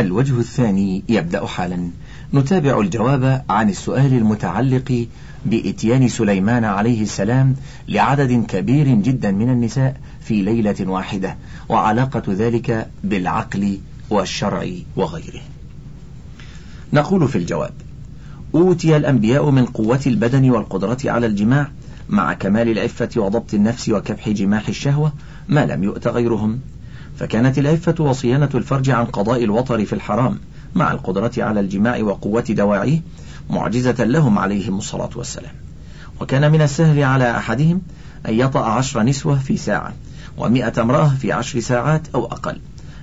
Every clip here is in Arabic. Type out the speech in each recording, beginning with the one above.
الوجه الثاني يبدأ حالا نتابع الجواب عن السؤال المتعلق بإتيان سليمان عليه السلام لعدد كبير جدا من النساء في ليلة واحدة وعلاقة ذلك بالعقل والشرع وغيره. نقول في الجواب: أوتي الأنبياء من قوة البدن والقدرة على الجماع مع كمال العفة وضبط النفس وكبح جماح الشهوة ما لم يؤت غيرهم فكانت العفة وصيانة الفرج عن قضاء الوطر في الحرام مع القدرة على الجماع وقوة دواعيه معجزة لهم عليهم الصلاة والسلام. وكان من السهل على أحدهم أن يطأ عشر نسوة في ساعة ومئة امرأة في عشر ساعات أو أقل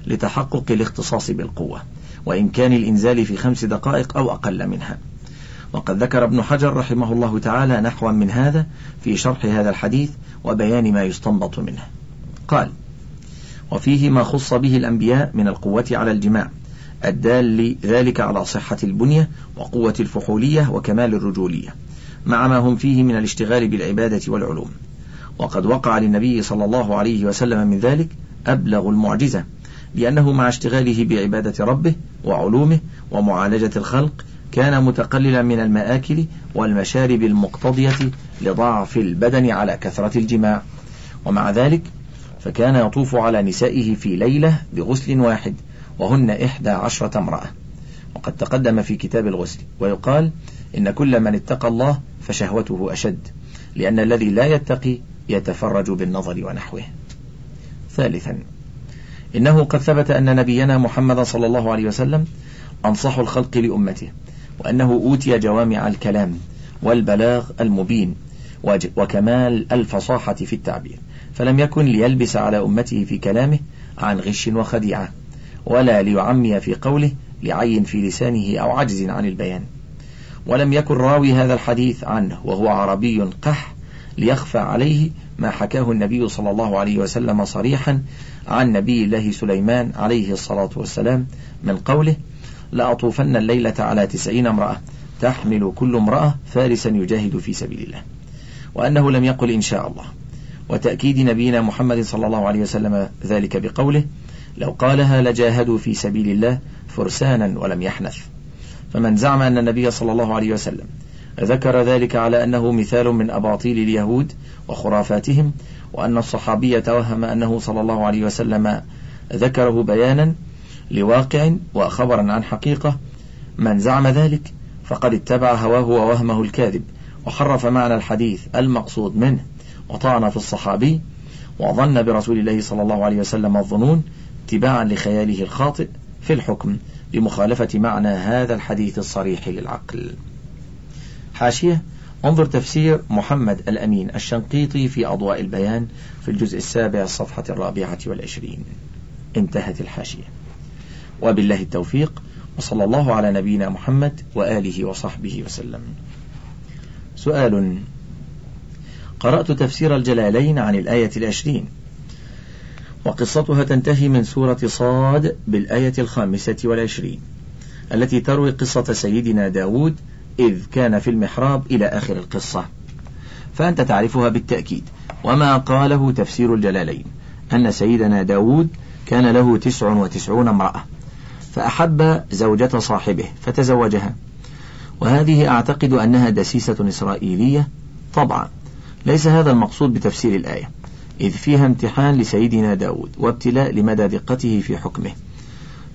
لتحقق الاختصاص بالقوة وإن كان الإنزال في خمس دقائق أو أقل منها. وقد ذكر ابن حجر رحمه الله تعالى نحوا من هذا في شرح هذا الحديث وبيان ما يستنبط منه. قال وفيه ما خص به الأنبياء من القوة على الجماع الدال ذلك على صحة البنية وقوة الفحولية وكمال الرجولية مع ما هم فيه من الاشتغال بالعبادة والعلوم. وقد وقع للنبي صلى الله عليه وسلم من ذلك أبلغ المعجزة لأنه مع اشتغاله بعبادة ربه وعلومه ومعالجة الخلق كان متقللا من المآكل والمشارب المقتضية لضعف البدن على كثرة الجماع. ومع ذلك فكان يطوف على نسائه في ليلة بغسل واحد وهن إحدى عشرة امرأة. وقد تقدم في كتاب الغسل ويقال إن كل من اتقى الله فشهوته أشد لأن الذي لا يتقي يتفرج بالنظر ونحوه. ثالثا إنه قد ثبت أن نبينا محمد صلى الله عليه وسلم أنصح الخلق لأمته وأنه أوتي جوامع الكلام والبلاغ المبين وكمال الفصاحة في التعبير. فلم يكن ليلبس على أمته في كلامه عن غش وخديعة ولا ليعمي في قوله لعين في لسانه أو عجز عن البيان. ولم يكن راوي هذا الحديث عنه وهو عربي قح ليخفى عليه ما حكاه النبي صلى الله عليه وسلم صريحا عن نبي الله سليمان عليه الصلاة والسلام من قوله لأطوفن الليلة على تسعين امرأة تحمل كل امرأة فارسا يجاهد في سبيل الله وأنه لم يقل إن شاء الله. وتأكيد نبينا محمد صلى الله عليه وسلم ذلك بقوله لو قالها لجاهدوا في سبيل الله فرسانا ولم يحنث. فمن زعم أن النبي صلى الله عليه وسلم ذكر ذلك على أنه مثال من أباطيل اليهود وخرافاتهم وأن الصحابي توهم أنه صلى الله عليه وسلم ذكره بيانا لواقع وخبرا عن حقيقة من زعم ذلك فقد اتبع هواه ووهمه الكاذب وحرف معنى الحديث المقصود منه. وطعن في الصحابي وظن برسول الله صلى الله عليه وسلم الظنون اتباعا لخياله الخاطئ في الحكم بمخالفة معنى هذا الحديث الصريح للعقل. حاشية انظر تفسير محمد الأمين الشنقيطي في أضواء البيان في الجزء السابع الصفحة الرابعة والعشرين. انتهت الحاشية. وبالله التوفيق وصلى الله على نبينا محمد وآله وصحبه وسلم. سؤال قرأت تفسير الجلالين عن الآية العشرين. وقصتها تنتهي من سورة صاد بالآية الخامسة والعشرين التي تروي قصة سيدنا داود إذ كان في المحراب إلى آخر القصة. فأنت تعرفها بالتأكيد. وما قاله تفسير الجلالين؟ أن سيدنا داود كان له تسع وتسعون امرأة فأحب زوجة صاحبه فتزوجها. وهذه أعتقد أنها دسيسة إسرائيلية طبعا. ليس هذا المقصود بتفسير الآية إذ فيها امتحان لسيدنا داود وابتلاء لمدى دقته في حكمه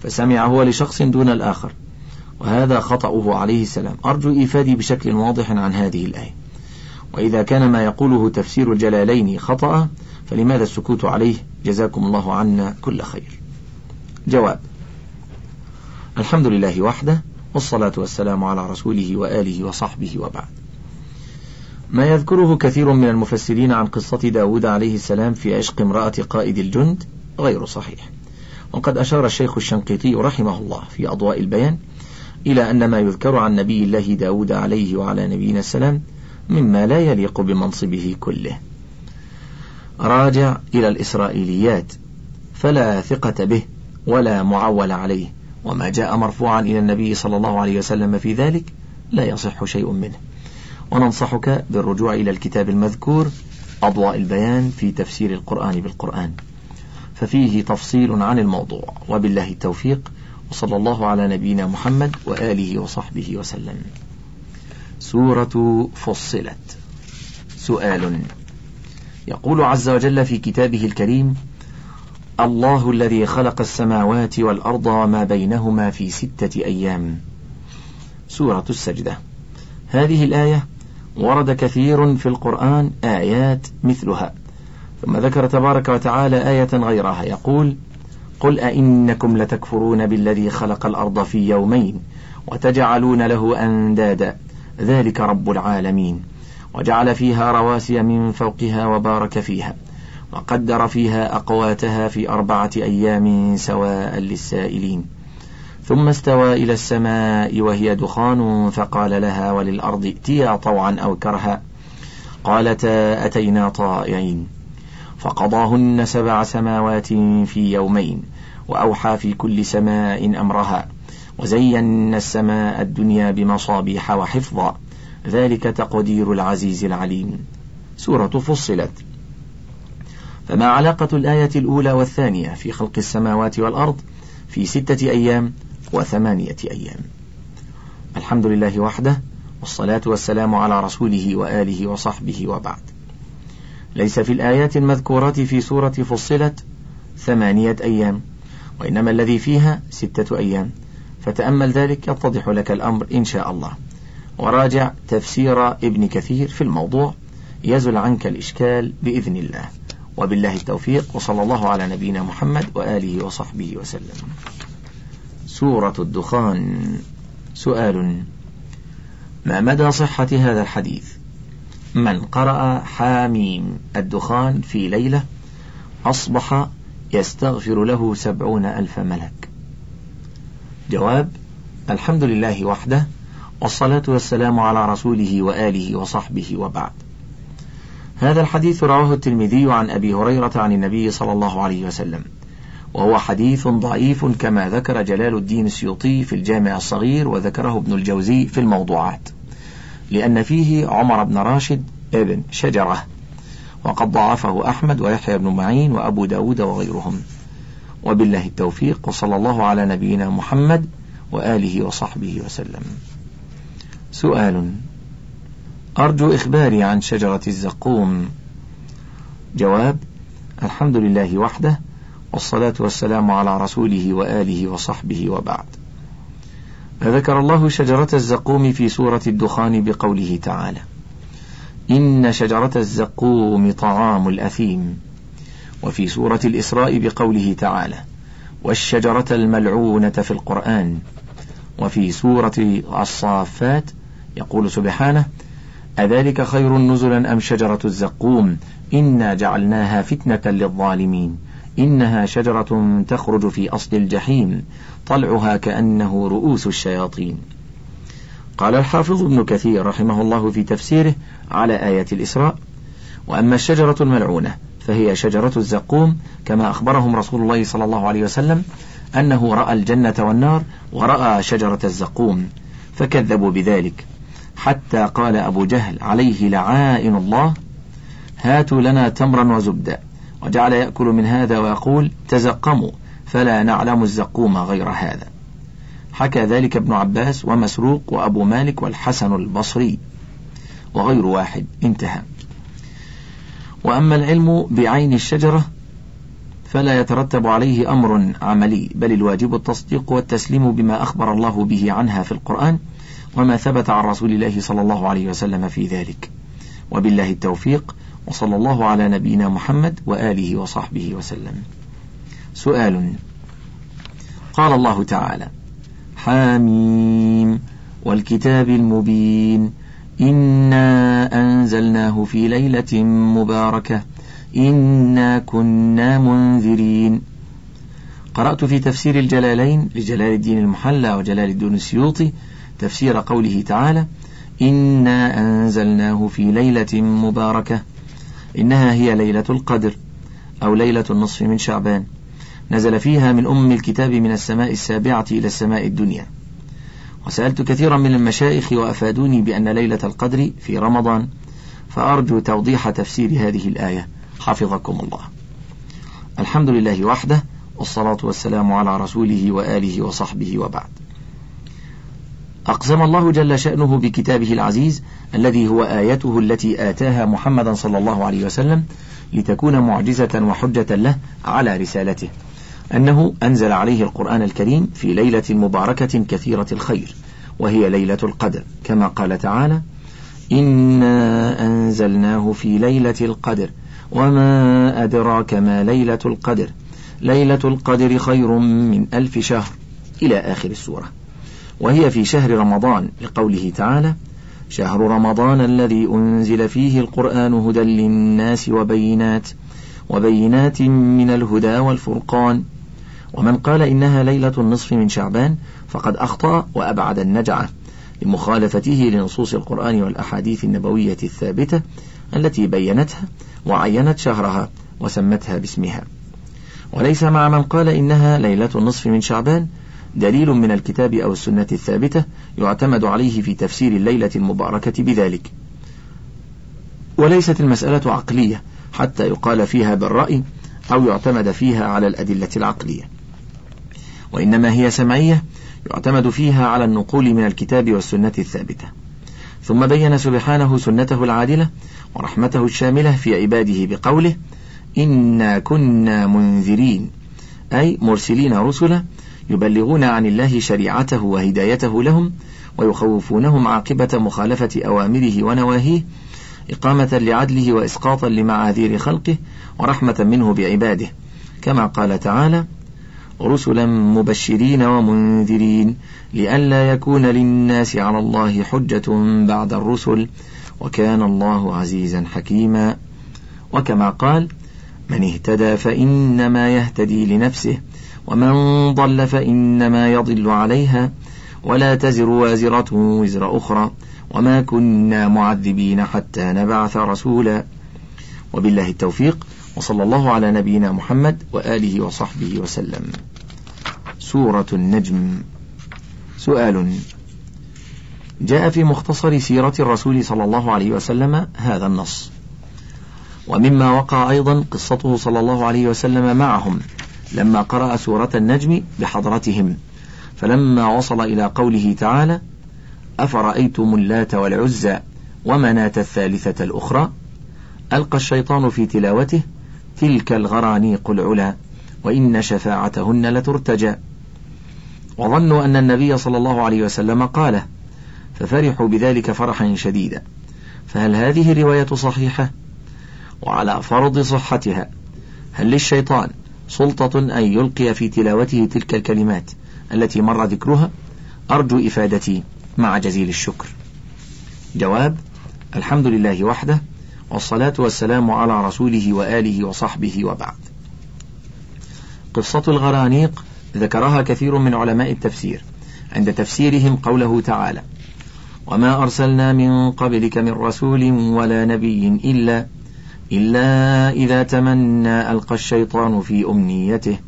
فسمع هو لشخص دون الآخر وهذا خطأه عليه السلام. أرجو إيفادي بشكل واضح عن هذه الآية. وإذا كان ما يقوله تفسير الجلالين خطأ فلماذا السكوت عليه؟ جزاكم الله عنا كل خير. جواب الحمد لله وحده والصلاة والسلام على رسوله وآله وصحبه وبعد. ما يذكره كثير من المفسرين عن قصة داود عليه السلام في عشق امرأة قائد الجند غير صحيح. وقد أشار الشيخ الشنقيطي رحمه الله في أضواء البيان إلى أن ما يذكر عن نبي الله داود عليه وعلى نبينا السلام مما لا يليق بمنصبه كله. راجع إلى الإسرائيليات فلا ثقة به ولا معول عليه وما جاء مرفوعا إلى النبي صلى الله عليه وسلم في ذلك لا يصح شيء منه. وننصحك بالرجوع إلى الكتاب المذكور أضواء البيان في تفسير القرآن بالقرآن. ففيه تفصيل عن الموضوع. وبالله التوفيق. وصلى الله على نبينا محمد وآله وصحبه وسلم. سورة فصلت. سؤال. يقول عز وجل في كتابه الكريم الله الذي خلق السماوات والأرض وما بينهما في ستة أيام. سورة السجدة. هذه الآية ورد كثير في القرآن آيات مثلها. ثم ذكر تبارك وتعالى آية غيرها. يقول قل أئنكم لتكفرون بالذي خلق الأرض في يومين وتجعلون له أندادا. ذلك رب العالمين. وجعل فيها رواسي من فوقها وبارك فيها. وقدر فيها أقواتها في أربعة أيام سواء للسائلين. ثم استوى إلى السماء وهي دخان فقال لها وللأرض ائتيا طوعا أو كرها. قالتا أتينا طائعين. فقضاهن سبع سماوات في يومين وأوحى في كل سماء أمرها وزينا السماء الدنيا بمصابيح وحفظا. ذلك تقدير العزيز العليم. سورة فصلت. فما علاقة الآية الأولى والثانية في خلق السماوات والأرض في ستة أيام وثمانية أيام. الحمد لله وحده والصلاة والسلام على رسوله وآله وصحبه وبعد. ليس في الآيات المذكورة في سورة فصلت ثمانية أيام وإنما الذي فيها ستة أيام. فتأمل ذلك يتضح لك الأمر إن شاء الله. وراجع تفسير ابن كثير في الموضوع. يزل عنك الإشكال بإذن الله. وبالله التوفيق وصلى الله على نبينا محمد وآله وصحبه وسلم. سورة الدخان. سؤال ما مدى صحة هذا الحديث؟ من قرأ حاميم الدخان في ليلة أصبح يستغفر له سبعون ألف ملك. جواب الحمد لله وحده والصلاة والسلام على رسوله وآله وصحبه وبعد. هذا الحديث رواه الترمذي عن أبي هريرة عن النبي صلى الله عليه وسلم. وهو حديث ضعيف كما ذكر جلال الدين السيوطي في الجامع الصغير وذكره ابن الجوزي في الموضوعات لأن فيه عمر بن راشد ابن شجرة وقد ضعفه أحمد ويحيى بن معين وأبو داود وغيرهم. وبالله التوفيق وصلى الله على نبينا محمد وآله وصحبه وسلم. سؤال أرجو إخباري عن شجرة الزقوم. جواب الحمد لله وحده والصلاة والسلام على رسوله وآله وصحبه وبعد. فذكر الله شجرة الزقوم في سورة الدخان بقوله تعالى إن شجرة الزقوم طعام الأثيم. وفي سورة الإسراء بقوله تعالى والشجرة الملعونة في القرآن. وفي سورة الصافات يقول سبحانه أذلك خير نزلا أم شجرة الزقوم؟ إنا جعلناها فتنة للظالمين. إنها شجرة تخرج في أصل الجحيم طلعها كأنه رؤوس الشياطين. قال الحافظ ابن كثير رحمه الله في تفسيره على آية الإسراء وأما الشجرة الملعونة فهي شجرة الزقوم كما أخبرهم رسول الله صلى الله عليه وسلم أنه رأى الجنة والنار ورأى شجرة الزقوم فكذبوا بذلك. حتى قال أبو جهل عليه لعائن الله هاتوا لنا تمرا وزبدا وجعل يأكل من هذا ويقول تزقموا فلا نعلم الزقوم غير هذا. حكى ذلك ابن عباس ومسروق وأبو مالك والحسن البصري وغير واحد. انتهى. وأما العلم بعين الشجرة فلا يترتب عليه أمر عملي بل الواجب التصديق والتسليم بما أخبر الله به عنها في القرآن وما ثبت عن رسول الله صلى الله عليه وسلم في ذلك. وبالله التوفيق وصلى الله على نبينا محمد وآله وصحبه وسلم. سؤال. قال الله تعالى حاميم والكتاب المبين. إنا أنزلناه في ليلة مباركة. إنا كنا منذرين. قرأت في تفسير الجلالين لجلال الدين المحلى وجلال الدين السيوطي تفسير قوله تعالى إنا أنزلناه في ليلة مباركة. إنها هي ليلة القدر أو ليلة النصف من شعبان. نزل فيها من أم الكتاب من السماء السابعة إلى السماء الدنيا. وسألت كثيرا من المشايخ وأفادوني بأن ليلة القدر في رمضان فأرجو توضيح تفسير هذه الآية. حفظكم الله. الحمد لله وحده والصلاة والسلام على رسوله وآله وصحبه وبعد. أقسم الله جل شأنه بكتابه العزيز الذي هو آيته التي آتاها محمدا صلى الله عليه وسلم لتكون معجزة وحجة له على رسالته. أنه أنزل عليه القرآن الكريم في ليلة مباركة كثيرة الخير وهي ليلة القدر. كما قال تعالى إنا أنزلناه في ليلة القدر وما أدراك ما ليلة القدر؟ ليلة القدر خير من ألف شهر. إلى آخر السورة. وهي في شهر رمضان. لقوله تعالى شهر رمضان الذي أنزل فيه القرآن هدى للناس وبينات وبينات من الهدى والفرقان. ومن قال إنها ليلة النصف من شعبان فقد أخطأ وأبعد النجعة لمخالفته لنصوص القرآن والأحاديث النبوية الثابتة التي بينتها وعينت شهرها وسمتها باسمها. وليس مع من قال إنها ليلة النصف من شعبان دليل من الكتاب أو السنة الثابتة يعتمد عليه في تفسير الليلة المباركة بذلك. وليست المسألة عقلية حتى يقال فيها بالرأي أو يعتمد فيها على الأدلة العقلية. وإنما هي سمعية يعتمد فيها على النقول من الكتاب والسنة الثابتة. ثم بين سبحانه سنته العادلة ورحمته الشاملة في عباده بقوله إنا كنا منذرين أي مرسلين رسلا يبلغون عن الله شريعته وهدايته لهم ويخوفونهم عاقبة مخالفة أوامره ونواهيه إقامة لعدله وإسقاطا لمعاذير خلقه ورحمة منه بعباده. كما قال تعالى رسلا مبشرين ومنذرين لئلا يكون للناس على الله حجة بعد الرسل وكان الله عزيزا حكيما. وكما قال من اهتدى فإنما يهتدي لنفسه ومن ضل فإنما يضل عليها ولا تزر وازرة وزر أخرى وما كنا معذبين حتى نبعث رسولا وبالله التوفيق وصلى الله على نبينا محمد وآله وصحبه وسلم سورة النجم سؤال جاء في مختصر سيرة الرسول صلى الله عليه وسلم هذا النص ومما وقع أيضا قصته صلى الله عليه وسلم معهم لما قرأ سورة النجم بحضرتهم. فلما وصل إلى قوله تعالى أفرأيتم اللات والعزى ومناة الثالثة الأخرى؟ ألقى الشيطان في تلاوته تلك الغرانيق العلا وإن شفاعتهن لترتجى. وظنوا أن النبي صلى الله عليه وسلم قاله ففرحوا بذلك فرحا شديدا. فهل هذه الرواية صحيحة؟ وعلى فرض صحتها هل للشيطان سلطة أن يلقي في تلاوته تلك الكلمات التي مر ذكرها أرجو إفادتي مع جزيل الشكر. جواب الحمد لله وحده والصلاة والسلام على رسوله وآله وصحبه وبعد. قصة الغرانيق ذكرها كثير من علماء التفسير عند تفسيرهم قوله تعالى وما أرسلنا من قبلك من رسول ولا نبي إلا إلا إذا تمنى ألقى الشيطان في أمنيته.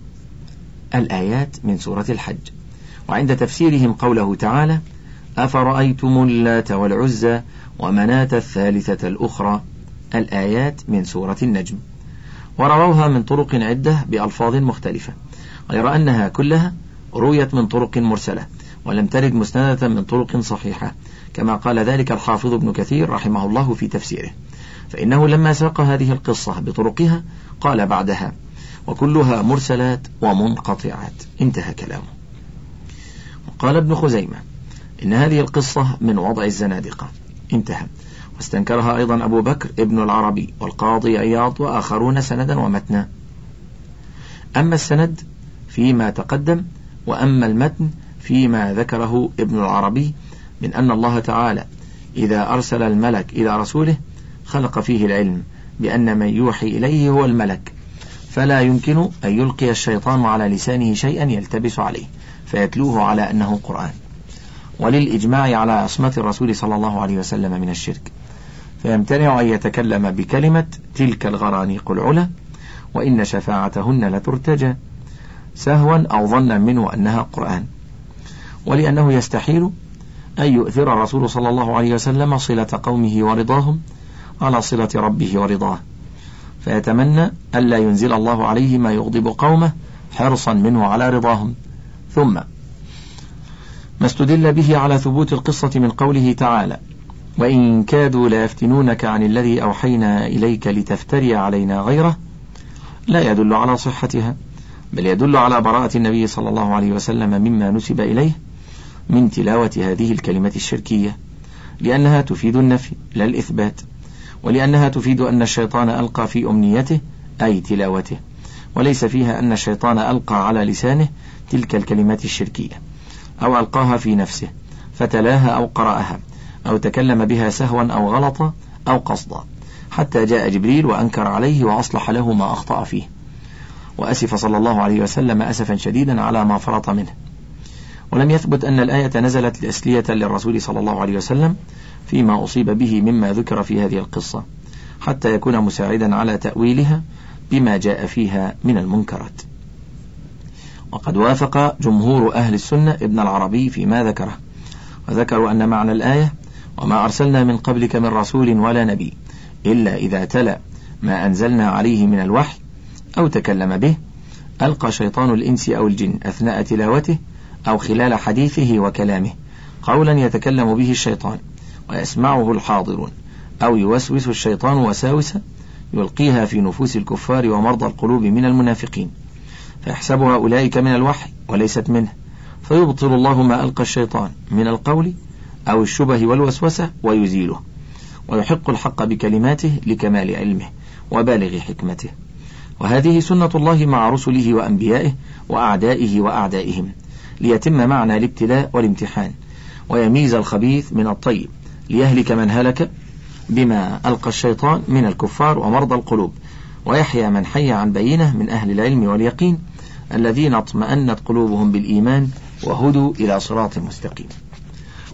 الآيات من سورة الحج. وعند تفسيرهم قوله تعالى أفرأيتم اللات والعزى ومناة الثالثة الأخرى. الآيات من سورة النجم. ورووها من طرق عدة بألفاظ مختلفة. غير أنها كلها رويت من طرق مرسلة ولم ترد مسندة من طرق صحيحة كما قال ذلك الحافظ ابن كثير رحمه الله في تفسيره. فإنه لما ساق هذه القصة بطرقها قال بعدها وكلها مرسلات ومنقطعات. انتهى كلامه. وقال ابن خزيمة إن هذه القصة من وضع الزنادقة. انتهى. واستنكرها أيضا أبو بكر ابن العربي والقاضي عياض وآخرون سندا ومتنا. أما السند فيما تقدم وأما المتن فيما ذكره ابن العربي من أن الله تعالى إذا أرسل الملك إلى رسوله خلق فيه العلم بأن من يوحي إليه هو الملك. فلا يمكن أن يلقي الشيطان على لسانه شيئا يلتبس عليه فيتلوه على أنه قرآن. وللإجماع على عصمة الرسول صلى الله عليه وسلم من الشرك. فيمتنع أن يتكلم بكلمة تلك الغرانيق العلا وإن شفاعتهن لترتجى سهوا أو ظنا منه أنها قرآن. ولأنه يستحيل أن يؤثر الرسول صلى الله عليه وسلم صلة قومه ورضاهم على صلة ربه ورضاه. فيتمنى ألا ينزل الله عليه ما يغضب قومه حرصا منه على رضاهم. ثم ما استدل به على ثبوت القصة من قوله تعالى وإن كادوا ليفتنونك عن الذي أوحينا إليك لتفتري علينا غيره لا يدل على صحتها بل يدل على براءة النبي صلى الله عليه وسلم مما نسب إليه من تلاوة هذه الكلمة الشركية لأنها تفيد النفي لا الإثبات. ولأنها تفيد أن الشيطان ألقى في أمنيته أي تلاوته وليس فيها أن الشيطان ألقى على لسانه تلك الكلمات الشركية أو ألقاها في نفسه فتلاها أو قرأها أو تكلم بها سهوا أو غلطا أو قصدا حتى جاء جبريل وأنكر عليه وأصلح له ما أخطأ فيه. وأسف صلى الله عليه وسلم أسفا شديدا على ما فرط منه. ولم يثبت أن الآية نزلت لأسلية للرسول صلى الله عليه وسلم فيما أصيب به مما ذكر في هذه القصة حتى يكون مساعدا على تأويلها بما جاء فيها من المنكرات. وقد وافق جمهور أهل السنة ابن العربي فيما ذكره وذكروا أن معنى الآية وما أرسلنا من قبلك من رسول ولا نبي إلا إذا تلا ما أنزلنا عليه من الوحي أو تكلم به ألقى شيطان الإنس أو الجن أثناء تلاوته أو خلال حديثه وكلامه. قولا يتكلم به الشيطان ويسمعه الحاضرون. أو يوسوس الشيطان وساوسة يلقيها في نفوس الكفار ومرضى القلوب من المنافقين. فيحسبها أولئك من الوحي وليست منه. فيبطل الله ما ألقى الشيطان من القول أو الشبه والوسوسة ويزيله. ويحق الحق بكلماته لكمال علمه وبالغ حكمته. وهذه سنة الله مع رسله وأنبيائه وأعدائه وأعدائهم. ليتم معنى الابتلاء والامتحان. ويميز الخبيث من الطيب ليهلك من هلك بما ألقى الشيطان من الكفار ومرضى القلوب. ويحيى من حي عن بينة من أهل العلم واليقين الذين اطمأنت قلوبهم بالإيمان وهدوا إلى صراط مستقيم.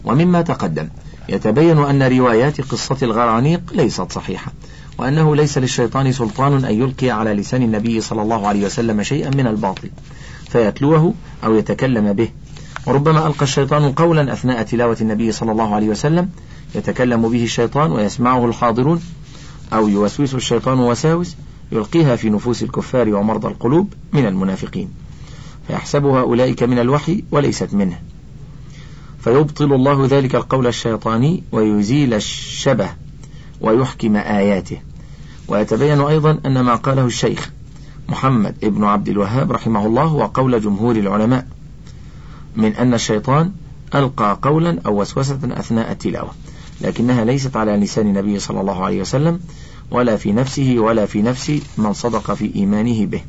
ومما تقدم يتبين أن روايات قصة الغرانيق ليست صحيحة وأنه ليس للشيطان سلطان أن يلقي على لسان النبي صلى الله عليه وسلم شيئا من الباطل. فيتلوه أو يتكلم به. وربما ألقى الشيطان قولا أثناء تلاوة النبي صلى الله عليه وسلم. يتكلم به الشيطان ويسمعه الحاضرون. أو يوسوس الشيطان وساوس يلقيها في نفوس الكفار ومرضى القلوب من المنافقين. فيحسبها أولئك من الوحي وليست منه. فيبطل الله ذلك القول الشيطاني ويزيل الشبه ويحكم آياته. ويتبين أيضا أن ما قاله الشيخ محمد ابن عبد الوهاب رحمه الله هو قول جمهور العلماء من أن الشيطان ألقى قولا أو وسوسة أثناء التلاوة لكنها ليست على لسان النبي صلى الله عليه وسلم ولا في نفسه ولا في نفس من صدق في إيمانه به.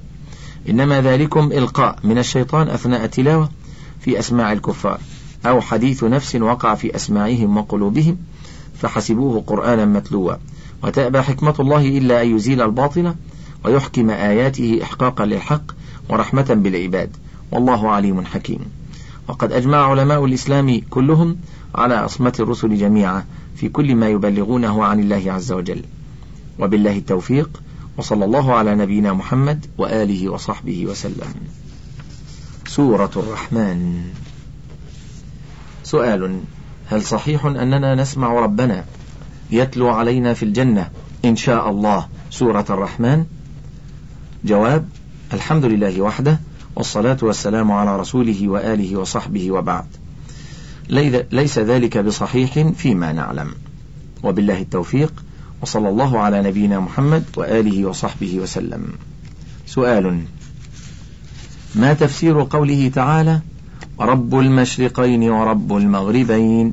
إنما ذلكم إلقاء من الشيطان أثناء التلاوة في أسماع الكفار أو حديث نفس وقع في أسماعهم وقلوبهم فحسبوه قرآنا متلوا. وتأبى حكمة الله إلا أن يزيل الباطل ويحكم آياته إحقاقا للحق ورحمة بالعباد. والله عليم حكيم. وقد أجمع علماء الإسلام كلهم على عصمة الرسل جميعا في كل ما يبلغونه عن الله عز وجل. وبالله التوفيق وصلى الله على نبينا محمد وآله وصحبه وسلم. سورة الرحمن. سؤال هل صحيح أننا نسمع ربنا يتلو علينا في الجنة إن شاء الله سورة الرحمن؟ جواب الحمد لله وحده والصلاة والسلام على رسوله وآله وصحبه وبعد. ليس ذلك بصحيح فيما نعلم. وبالله التوفيق وصلى الله على نبينا محمد وآله وصحبه وسلم. سؤال ما تفسير قوله تعالى رب المشرقين ورب المغربين؟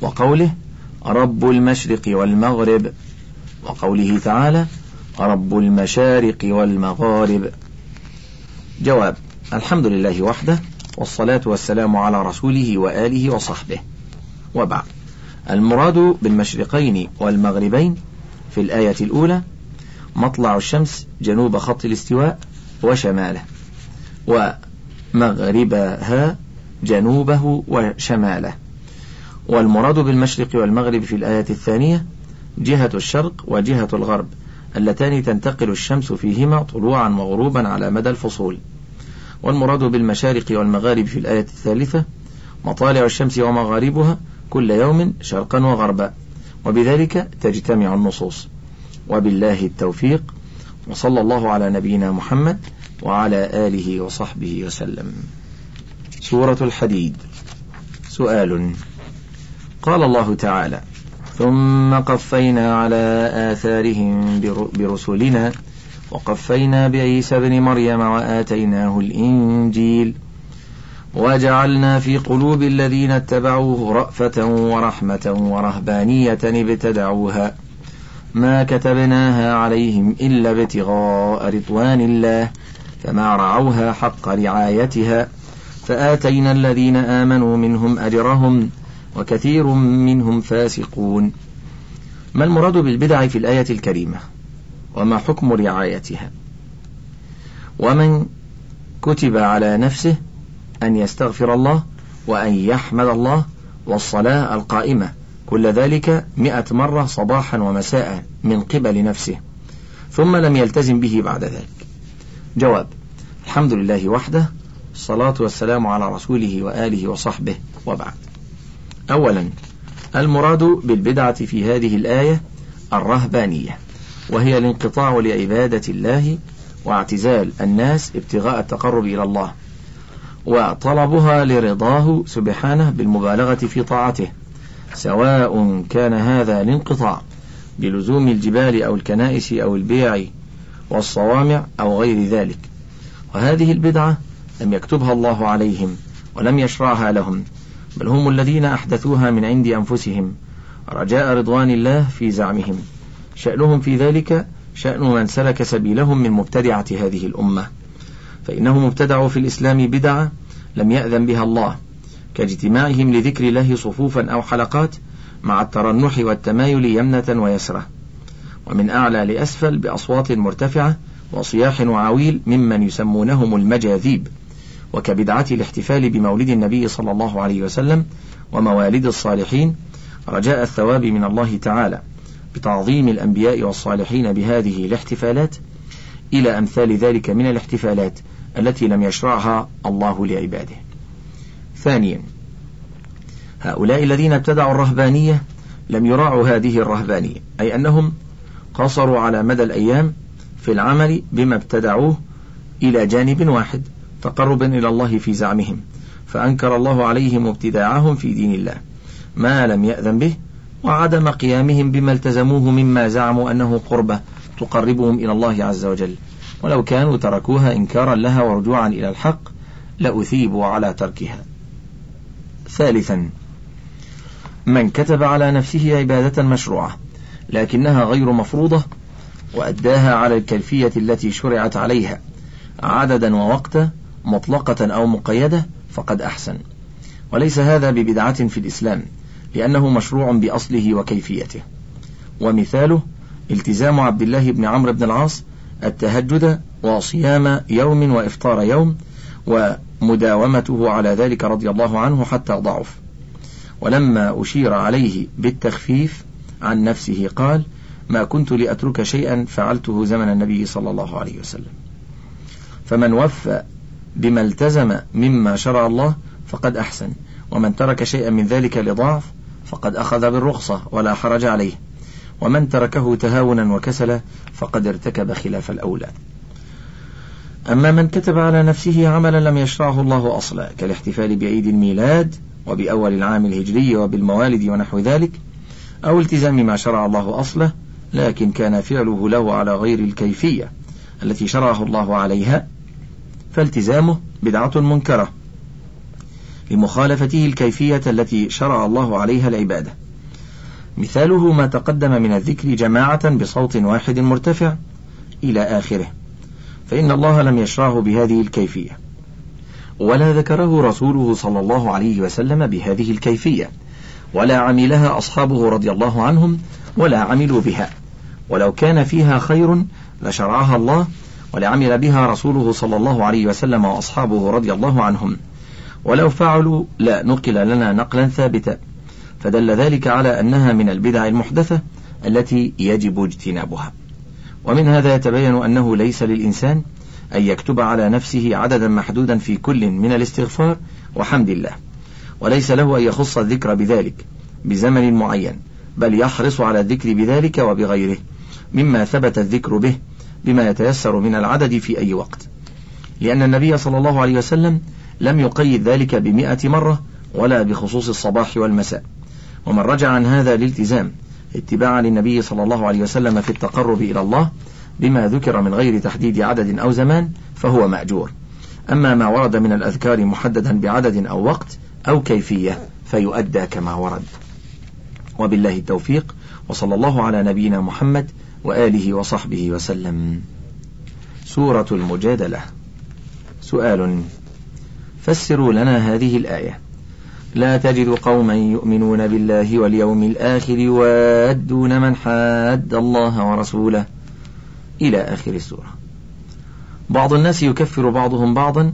وقوله رب المشرق والمغرب؟ وقوله تعالى رب المشارق والمغارب. جواب الحمد لله وحده والصلاة والسلام على رسوله وآله وصحبه. وبعد المراد بالمشرقين والمغربين في الآية الأولى مطلع الشمس جنوب خط الاستواء وشماله ومغربها جنوبه وشماله. والمراد بالمشرق والمغرب في الآية الثانية جهة الشرق وجهة الغرب. اللتان تنتقل الشمس فيهما طلوعا وغروبا على مدى الفصول. والمراد بالمشارق والمغارب في الآية الثالثة مطالع الشمس ومغاربها كل يوم شرقا وغربا وبذلك تجتمع النصوص. وبالله التوفيق وصلى الله على نبينا محمد وعلى آله وصحبه وسلم. سورة الحديد. سؤال. قال الله تعالى ثم قفينا على آثارهم برسلنا وقفينا بعيسى ابن مريم وآتيناه الإنجيل. وجعلنا في قلوب الذين اتبعوه رأفة ورحمة ورهبانية ابتدعوها. ما كتبناها عليهم إلا ابتغاء رضوان الله فما رعوها حق رعايتها. فآتينا الذين آمنوا منهم أجرهم وكثير منهم فاسقون. ما المراد بالبدع في الآية الكريمة؟ وما حكم رعايتها؟ ومن كتب على نفسه أن يستغفر الله وأن يحمد الله والصلاة القائمة كل ذلك مئة مرة صباحا ومساء من قبل نفسه ثم لم يلتزم به بعد ذلك. جواب الحمد لله وحده الصلاة والسلام على رسوله وآله وصحبه وبعد. أولا المراد بالبدعة في هذه الآية الرهبانية وهي الانقطاع لعبادة الله واعتزال الناس ابتغاء التقرب إلى الله وطلبها لرضاه سبحانه بالمبالغة في طاعته سواء كان هذا الانقطاع بلزوم الجبال أو الكنائس أو البيع والصوامع أو غير ذلك. وهذه البدعة لم يكتبها الله عليهم ولم يشرعها لهم. بل هم الذين أحدثوها من عند أنفسهم. رجاء رضوان الله في زعمهم. شأنهم في ذلك شأن من سلك سبيلهم من مبتدعة هذه الأمة. فإنهم ابتدعوا في الإسلام بدعة لم يأذن بها الله كاجتماعهم لذكر الله صفوفا أو حلقات مع الترنح والتمايل يمنة ويسرة. ومن أعلى لأسفل بأصوات مرتفعة وصياح وعويل ممن يسمونهم المجاذيب. وكبدعة الاحتفال بمولد النبي صلى الله عليه وسلم وموالد الصالحين رجاء الثواب من الله تعالى بتعظيم الأنبياء والصالحين بهذه الاحتفالات إلى أمثال ذلك من الاحتفالات التي لم يشرعها الله لعباده. ثانيا هؤلاء الذين ابتدعوا الرهبانية لم يراعوا هذه الرهبانية أي أنهم قصروا على مدى الأيام في العمل بما ابتدعوه إلى جانب واحد تقربا إلى الله في زعمهم فأنكر الله عليهم ابتداعهم في دين الله ما لم يأذن به وعدم قيامهم بما التزموه مما زعموا أنه قربة تقربهم إلى الله عز وجل. ولو كانوا تركوها إنكارا لها ورجوعا إلى الحق لأثيبوا على تركها. ثالثا من كتب على نفسه عبادة مشروعة لكنها غير مفروضة وأداها على الكيفية التي شرعت عليها عددا ووقتا مطلقة أو مقيدة فقد أحسن. وليس هذا ببدعة في الإسلام لأنه مشروع بأصله وكيفيته. ومثاله التزام عبد الله بن عمرو بن العاص التهجد وصيام يوم وإفطار يوم ومداومته على ذلك رضي الله عنه حتى ضعف. ولما أشير عليه بالتخفيف عن نفسه قال ما كنت لأترك شيئا فعلته زمن النبي صلى الله عليه وسلم. فمن وفى بما التزم مما شرع الله فقد أحسن ومن ترك شيئا من ذلك لضعف فقد أخذ بالرخصة ولا حرج عليه ومن تركه تهاونا وكسلا فقد ارتكب خلاف الأولى. أما من كتب على نفسه عملا لم يشرعه الله أصلا كالاحتفال بعيد الميلاد وبأول العام الهجري وبالموالد ونحو ذلك أو التزام ما شرع الله أصله لكن كان فعله له على غير الكيفية التي شرعه الله عليها فالتزامه بدعة منكرة لمخالفته الكيفية التي شرع الله عليها العبادة. مثاله ما تقدم من الذكر جماعة بصوت واحد مرتفع إلى آخره فإن الله لم يشرعه بهذه الكيفية ولا ذكره رسوله صلى الله عليه وسلم بهذه الكيفية ولا عملها أصحابه رضي الله عنهم ولا عملوا بها ولو كان فيها خير لشرعها الله ولعمل بها رسوله صلى الله عليه وسلم وأصحابه رضي الله عنهم. ولو فعلوا لا نقل لنا نقلا ثابتا. فدل ذلك على أنها من البدع المحدثة التي يجب اجتنابها. ومن هذا يتبين أنه ليس للإنسان أن يكتب على نفسه عددا محدودا في كل من الاستغفار وحمد الله. وليس له أن يخص الذكر بذلك بزمن معين بل يحرص على الذكر بذلك وبغيره مما ثبت الذكر به بما يتيسر من العدد في أي وقت. لأن النبي صلى الله عليه وسلم لم يقيد ذلك بمئة مرة ولا بخصوص الصباح والمساء. ومن رجع عن هذا الالتزام اتباعا للنبي صلى الله عليه وسلم في التقرب إلى الله بما ذكر من غير تحديد عدد أو زمان فهو مأجور. أما ما ورد من الأذكار محددا بعدد أو وقت أو كيفية فيؤدى كما ورد. وبالله التوفيق وصلى الله على نبينا محمد وآله وصحبه وسلم. سورة المجادلة. سؤال فسروا لنا هذه الآية. لا تجد قوما يؤمنون بالله واليوم الآخر يوادون من حاد الله ورسوله إلى آخر السورة. بعض الناس يكفر بعضهم بعضا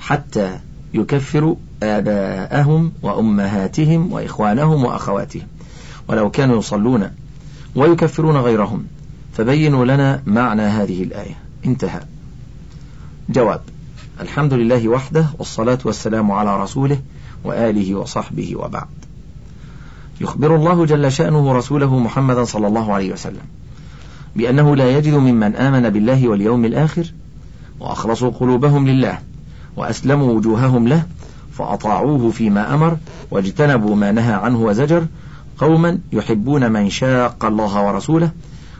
حتى يكفر آباءهم وأمهاتهم وإخوانهم وأخواتهم. ولو كانوا يصلون ويكفرون غيرهم فبينوا لنا معنى هذه الآية. انتهى. جواب. الحمد لله وحده والصلاة والسلام على رسوله وآله وصحبه وبعد. يخبر الله جل شأنه رسوله محمدا صلى الله عليه وسلم بأنه لا يجد ممن آمن بالله واليوم الآخر وأخلصوا قلوبهم لله وأسلموا وجوههم له فأطاعوه فيما أمر واجتنبوا ما نهى عنه وزجر قوما يحبون من شاق الله ورسوله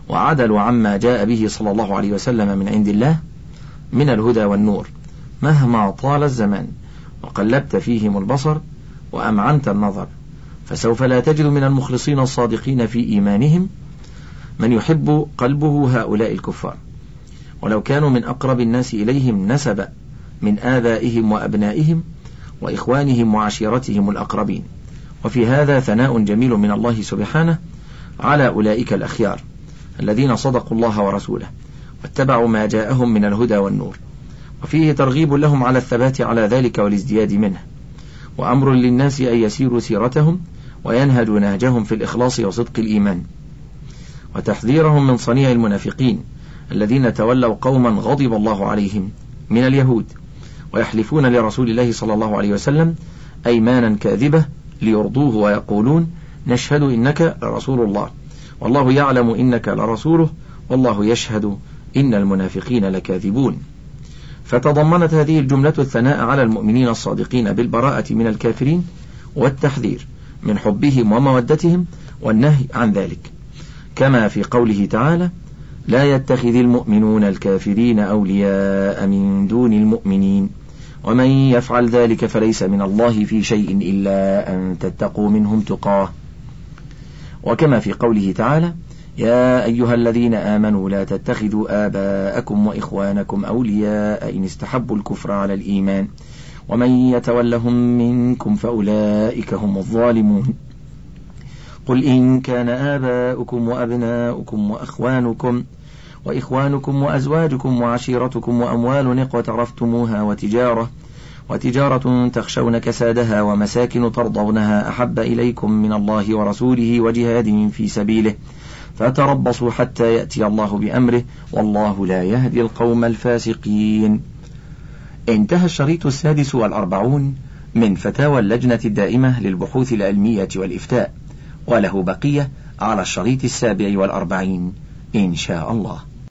وعدلوا عما جاء به صلى الله عليه وسلم من عند الله من الهدى والنور مهما طال الزمان وقلبت فيهم البصر وأمعنت النظر فسوف لا تجد من المخلصين الصادقين في إيمانهم من يحب قلبه هؤلاء الكفار. ولو كانوا من أقرب الناس إليهم نسبا من آبائهم وأبنائهم وإخوانهم وعشيرتهم الأقربين. وفي هذا ثناء جميل من الله سبحانه على أولئك الأخيار. الذين صدقوا الله ورسوله واتبعوا ما جاءهم من الهدى والنور. وفيه ترغيب لهم على الثبات على ذلك والازدياد منه. وأمر للناس أن يسيروا سيرتهم وينهجوا نهجهم في الإخلاص وصدق الإيمان. وتحذيرهم من صنيع المنافقين الذين تولوا قوما غضب الله عليهم من اليهود ويحلفون لرسول الله صلى الله عليه وسلم أيمانا كاذبة ليرضوه ويقولون نشهد إنك لرسول الله. والله يعلم إنك لرسوله والله يشهد إن المنافقين لكاذبون. فتضمنت هذه الجملة الثناء على المؤمنين الصادقين بالبراءة من الكافرين والتحذير من حبهم ومودتهم والنهي عن ذلك. كما في قوله تعالى لا يتخذ المؤمنون الكافرين أولياء من دون المؤمنين ومن يفعل ذلك فليس من الله في شيء إلا أن تتقوا منهم تقاه وكما في قوله تعالى يا أيها الذين آمنوا لا تتخذوا آباءكم وإخوانكم أولياء إن استحبوا الكفر على الإيمان. ومن يتولهم منكم فأولئك هم الظالمون. قل إن كان آباؤكم وأبناؤكم وأخوانكم وإخوانكم وأزواجكم وعشيرتكم وأموال اقترفتموها وتجارة وتجارة تخشون كسادها ومساكن ترضونها أحب إليكم من الله ورسوله وجهاد في سبيله. فتربصوا حتى يأتي الله بأمره والله لا يهدي القوم الفاسقين. انتهى الشريط السادس والأربعون من فتاوى اللجنة الدائمة للبحوث العلمية والإفتاء وله بقية على الشريط السابع والأربعين إن شاء الله.